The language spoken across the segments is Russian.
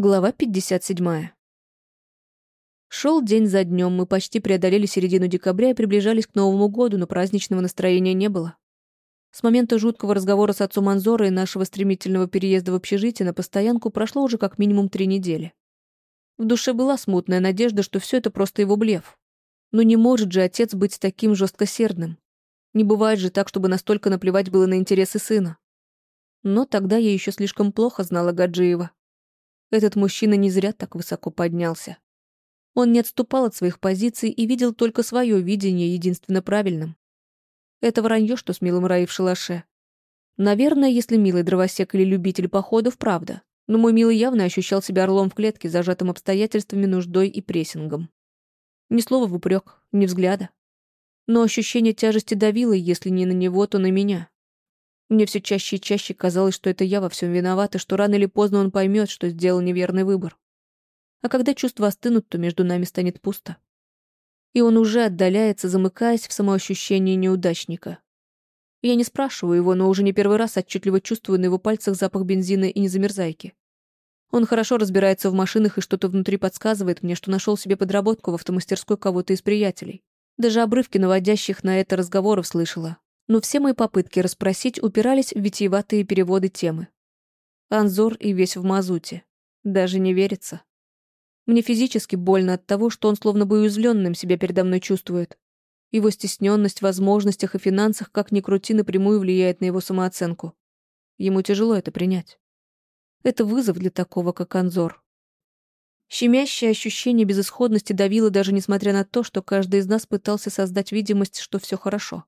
Глава 57. Шел день за днем, мы почти преодолели середину декабря и приближались к Новому году, но праздничного настроения не было. С момента жуткого разговора с отцом Анзора и нашего стремительного переезда в общежитие на постоянку прошло уже как минимум три недели. В душе была смутная надежда, что все это просто его блеф. Но не может же отец быть таким жесткосердным. Не бывает же так, чтобы настолько наплевать было на интересы сына. Но тогда я еще слишком плохо знала Гаджиева. Этот мужчина не зря так высоко поднялся. Он не отступал от своих позиций и видел только свое видение единственно правильным. Это вранье, что с милым Раи в шалаше. Наверное, если милый дровосек или любитель походов, правда. Но мой милый явно ощущал себя орлом в клетке, зажатым обстоятельствами, нуждой и прессингом. Ни слова в упрек, ни взгляда. Но ощущение тяжести давило, если не на него, то на меня. Мне все чаще и чаще казалось, что это я во всем виновата, что рано или поздно он поймет, что сделал неверный выбор. А когда чувства остынут, то между нами станет пусто. И он уже отдаляется, замыкаясь в самоощущении неудачника. Я не спрашиваю его, но уже не первый раз отчетливо чувствую на его пальцах запах бензина и незамерзайки. Он хорошо разбирается в машинах, и что-то внутри подсказывает мне, что нашел себе подработку в автомастерской кого-то из приятелей. Даже обрывки наводящих на это разговоров слышала, но все мои попытки расспросить упирались в витиеватые переводы темы. Анзор и весь в мазуте. Даже не верится. Мне физически больно от того, что он словно бы уязвленным себя передо мной чувствует. Его стесненность в возможностях и финансах как ни крути напрямую влияет на его самооценку. Ему тяжело это принять. Это вызов для такого, как Анзор. Щемящее ощущение безысходности давило даже несмотря на то, что каждый из нас пытался создать видимость, что все хорошо.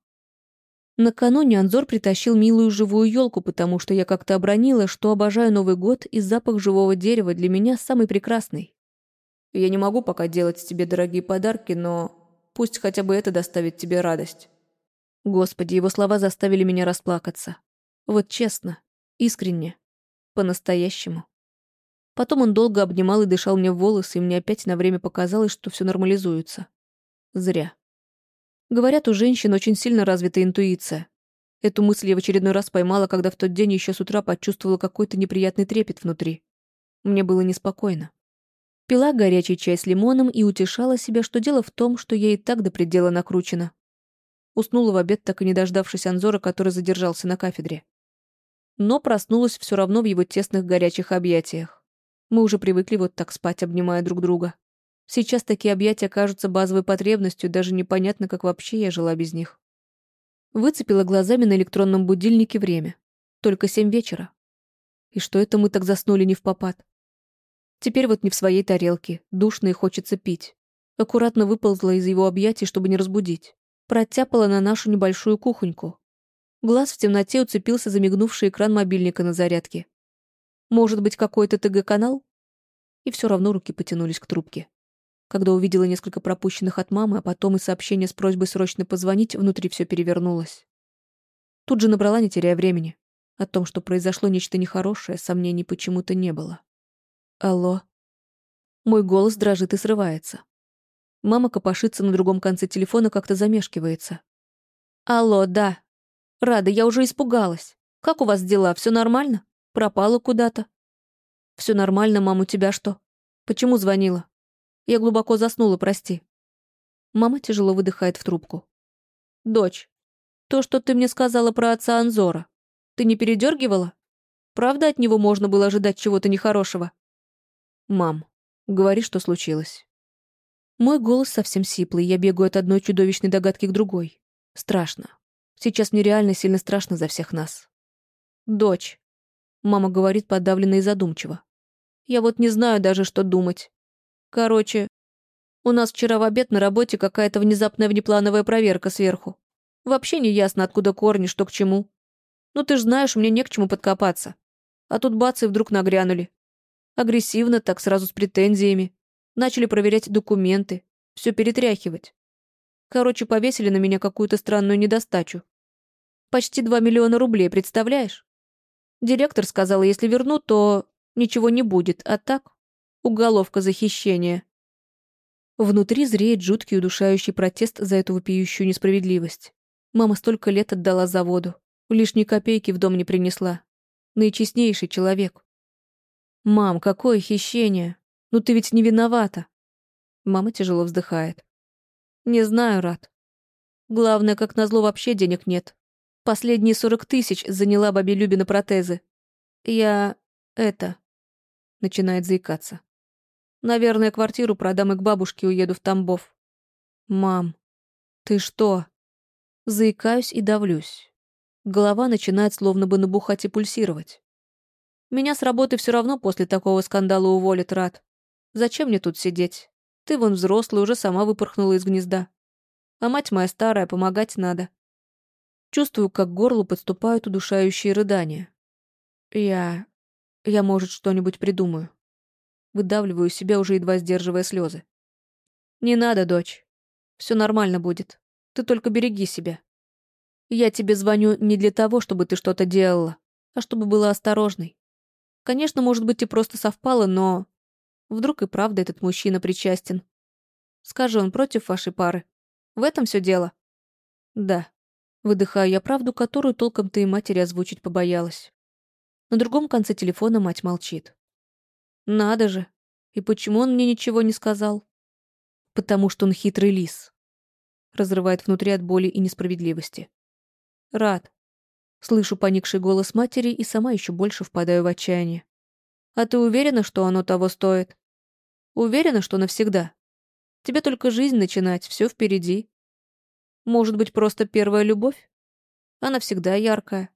Накануне Анзор притащил милую живую елку, потому что я как-то обронила, что обожаю Новый год, и запах живого дерева для меня самый прекрасный. Я не могу пока делать тебе дорогие подарки, но пусть хотя бы это доставит тебе радость. Господи, его слова заставили меня расплакаться. Вот честно, искренне, по-настоящему. Потом он долго обнимал и дышал мне в волосы, и мне опять на время показалось, что все нормализуется. Зря. Говорят, у женщин очень сильно развита интуиция. Эту мысль я в очередной раз поймала, когда в тот день еще с утра почувствовала какой-то неприятный трепет внутри. Мне было неспокойно. Пила горячий чай с лимоном и утешала себя, что дело в том, что я и так до предела накручена. Уснула в обед, так и не дождавшись Анзора, который задержался на кафедре. Но проснулась все равно в его тесных горячих объятиях. Мы уже привыкли вот так спать, обнимая друг друга. Сейчас такие объятия кажутся базовой потребностью, даже непонятно, как вообще я жила без них. Выцепила глазами на электронном будильнике время. Только семь вечера. И что это мы так заснули не в попад? Теперь вот не в своей тарелке, душно и хочется пить. Аккуратно выползла из его объятий, чтобы не разбудить. Протяпала на нашу небольшую кухоньку. Глаз в темноте уцепился за мигнувший экран мобильника на зарядке. Может быть, какой-то ТГ-канал? И все равно руки потянулись к трубке. Когда увидела несколько пропущенных от мамы, а потом и сообщение с просьбой срочно позвонить, внутри все перевернулось. Тут же набрала, не теряя времени. О том, что произошло нечто нехорошее, сомнений почему-то не было. «Алло?» Мой голос дрожит и срывается. Мама копошится на другом конце телефона, как-то замешкивается. «Алло, да. Рада, я уже испугалась. Как у вас дела? Все нормально? Пропала куда-то?» «Все нормально, мам, у тебя что? Почему звонила?» Я глубоко заснула, прости. Мама тяжело выдыхает в трубку. Дочь, то, что ты мне сказала про отца Анзора, ты не передергивала? Правда, от него можно было ожидать чего-то нехорошего? Мам, говори, что случилось. Мой голос совсем сиплый, я бегаю от одной чудовищной догадки к другой. Страшно. Сейчас мне реально сильно страшно за всех нас. Дочь. Мама говорит подавленно и задумчиво. Я вот не знаю даже, что думать. Короче, у нас вчера в обед на работе какая-то внезапная внеплановая проверка сверху. Вообще не ясно, откуда корни, что к чему. Ну ты ж знаешь, мне не к чему подкопаться. А тут бац и вдруг нагрянули. Агрессивно так, сразу с претензиями. Начали проверять документы, все перетряхивать. Короче, повесили на меня какую-то странную недостачу. Почти два миллиона рублей, представляешь? Директор сказала, если верну, то ничего не будет, а так Уголовка за хищение. Внутри зреет жуткий удушающий протест за эту вопиющую несправедливость. Мама столько лет отдала заводу. Лишней копейки в дом не принесла. Наичестнейший человек. «Мам, какое хищение! Ну ты ведь не виновата!» Мама тяжело вздыхает. «Не знаю, Рад. Главное, как назло, вообще денег нет. Последние сорок тысяч заняла бабе Любе протезы. Я... это...» Начинает заикаться. «Наверное, квартиру продам и к бабушке уеду в Тамбов». «Мам, ты что?» Заикаюсь и давлюсь. Голова начинает словно бы набухать и пульсировать. Меня с работы все равно после такого скандала уволят, Рад. Зачем мне тут сидеть? Ты вон взрослый, уже сама выпорхнула из гнезда. А мать моя старая, помогать надо. Чувствую, как к горлу подступают удушающие рыдания. Я... я, может, что-нибудь придумаю. Выдавливаю себя, уже едва сдерживая слезы. Не надо, дочь. Все нормально будет. Ты только береги себя. Я тебе звоню не для того, чтобы ты что-то делала, а чтобы была осторожной. Конечно, может быть, и просто совпало, но... Вдруг и правда этот мужчина причастен. Скажи, он против вашей пары? В этом все дело? Да. Выдыхаю я правду, которую толком-то и матери озвучить побоялась. На другом конце телефона мать молчит. Надо же. И почему он мне ничего не сказал? Потому что он хитрый лис. Разрывает внутри от боли и несправедливости. Рад. Слышу поникший голос матери и сама еще больше впадаю в отчаяние. А ты уверена, что оно того стоит? Уверена, что навсегда? Тебе только жизнь начинать, все впереди. Может быть, просто первая любовь? Она всегда яркая.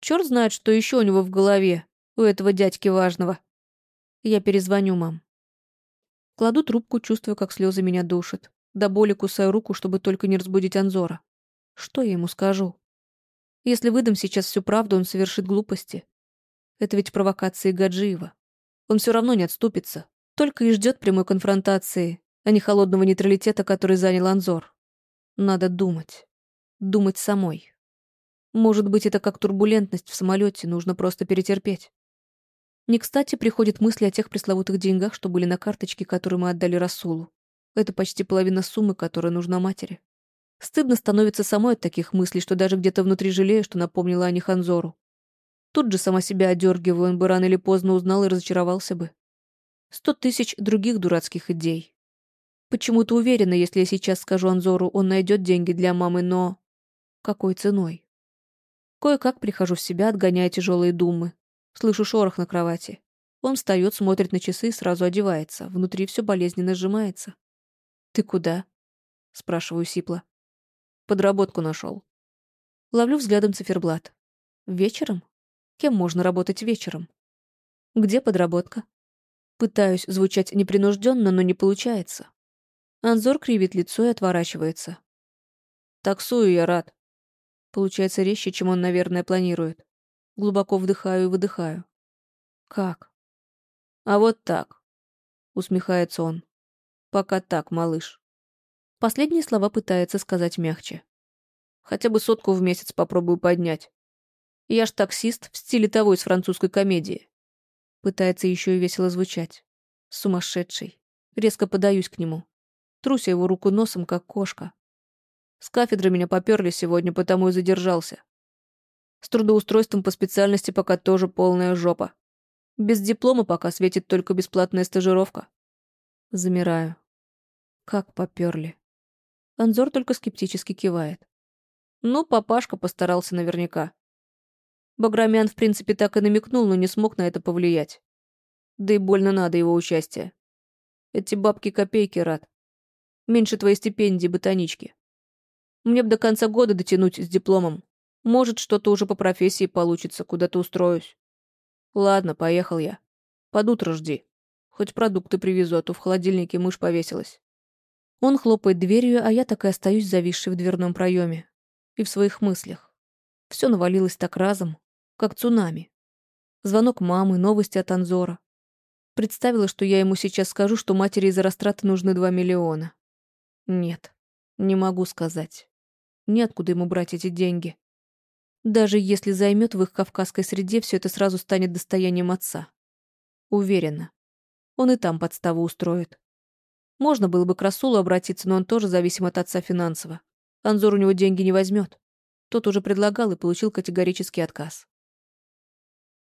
Черт знает, что еще у него в голове, у этого дядьки важного. Я перезвоню, мам. Кладу трубку, чувствуя, как слезы меня душат. До боли кусаю руку, чтобы только не разбудить Анзора. Что я ему скажу? Если выдам сейчас всю правду, он совершит глупости. Это ведь провокации Гаджиева. Он все равно не отступится. Только и ждет прямой конфронтации, а не холодного нейтралитета, который занял Анзор. Надо думать. Думать самой. Может быть, это как турбулентность в самолете, нужно просто перетерпеть. Не кстати приходит мысли о тех пресловутых деньгах, что были на карточке, которую мы отдали Расулу. Это почти половина суммы, которая нужна матери. Стыдно становится самой от таких мыслей, что даже где-то внутри жалею, что напомнила о них Анзору. Тут же сама себя одергиваю, он бы рано или поздно узнал и разочаровался бы. Сто тысяч других дурацких идей. Почему-то уверена, если я сейчас скажу Анзору, он найдет деньги для мамы, но... Какой ценой? Кое-как прихожу в себя, отгоняя тяжелые думы. Слышу шорох на кровати. Он встает, смотрит на часы и сразу одевается. Внутри все болезненно сжимается. «Ты куда?» — спрашиваю сипло. Подработку нашел. Ловлю взглядом циферблат. Вечером? Кем можно работать вечером? Где подработка? Пытаюсь звучать непринужденно, но не получается. Анзор кривит лицо и отворачивается. Таксую я рад. Получается резче, чем он, наверное, планирует. Глубоко вдыхаю и выдыхаю. Как? А вот так. Усмехается он. Пока так, малыш. Последние слова пытается сказать мягче. Хотя бы сотку в месяц попробую поднять. Я ж таксист в стиле того из французской комедии. Пытается еще и весело звучать. Сумасшедший. Резко подаюсь к нему. Труся его руку носом, как кошка. С кафедры меня поперли сегодня, потому и задержался. С трудоустройством по специальности пока тоже полная жопа. Без диплома пока светит только бесплатная стажировка. Замираю. Как поперли. Анзор только скептически кивает. Ну, папашка постарался наверняка. Баграмян, в принципе, так и намекнул, но не смог на это повлиять. Да и больно надо его участие. Эти бабки копейки рад. Меньше твоей стипендии ботанички. Мне бы до конца года дотянуть с дипломом. Может, что-то уже по профессии получится, куда-то устроюсь. Ладно, поехал я. Под утро жди. Хоть продукты привезу, а то в холодильнике мышь повесилась. Он хлопает дверью, а я так и остаюсь зависшей в дверном проеме. И в своих мыслях. Все навалилось так разом, как цунами. Звонок мамы, новости от Анзора. Представила, что я ему сейчас скажу, что матери из-за растраты нужны два миллиона. Нет, не могу сказать. Неоткуда ему брать эти деньги. Даже если займет в их кавказской среде, все это сразу станет достоянием отца. Уверена. Он и там подставу устроит. Можно было бы к Расулу обратиться, но он тоже зависим от отца финансово. Анзор у него деньги не возьмет. Тот уже предлагал и получил категорический отказ.